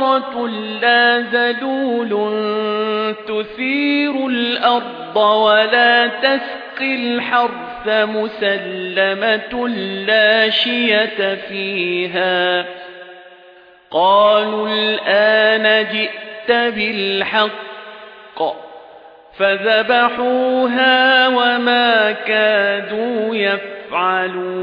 بقرة لا ذلول تثير الأرض ولا تسقي الحرث مسلمة لا شية فيها. قالوا الآن جئت بالحق فذبحوها وما كادوا يفعلون.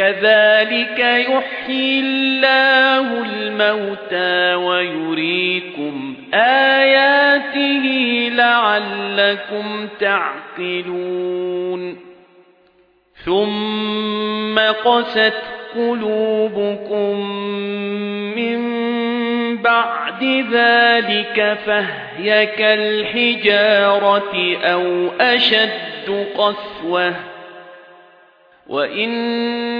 كَذَلِكَ يُحْيِي اللَّهُ الْمَوْتَى وَيُرِيكُمْ آيَاتِهِ لَعَلَّكُمْ تَعْقِلُونَ. ثُمَّ قَسَتْ قُلُوبُكُمْ مِنْ بَعْدِ ذَلِكَ فَهِيَ كَالْحِجَارَةِ أَوْ أَشَدُّ قَسْوَةً. وَإِنَّ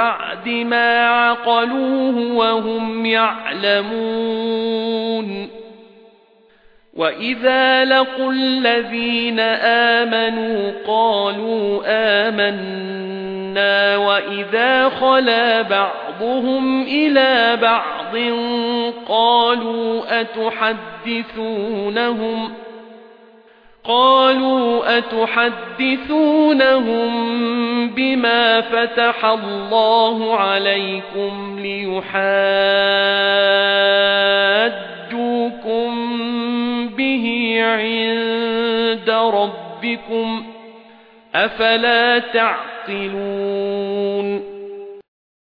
بَعْدِ مَا عَقَلُوهُ وَهُمْ يَعْلَمُونَ. وَإِذَا لَقُوا الَّذِينَ آمَنُوا قَالُوا آمَنَّا. وَإِذَا خَلَا بَعْضُهُمْ إِلَى بَعْضٍ قَالُوا أَتُحَدِّثُونَهُمْ؟ قالوا أتحدثونهم بما فتح الله عليكم ليحاجوكم به عند ربكم أفلا تعقلون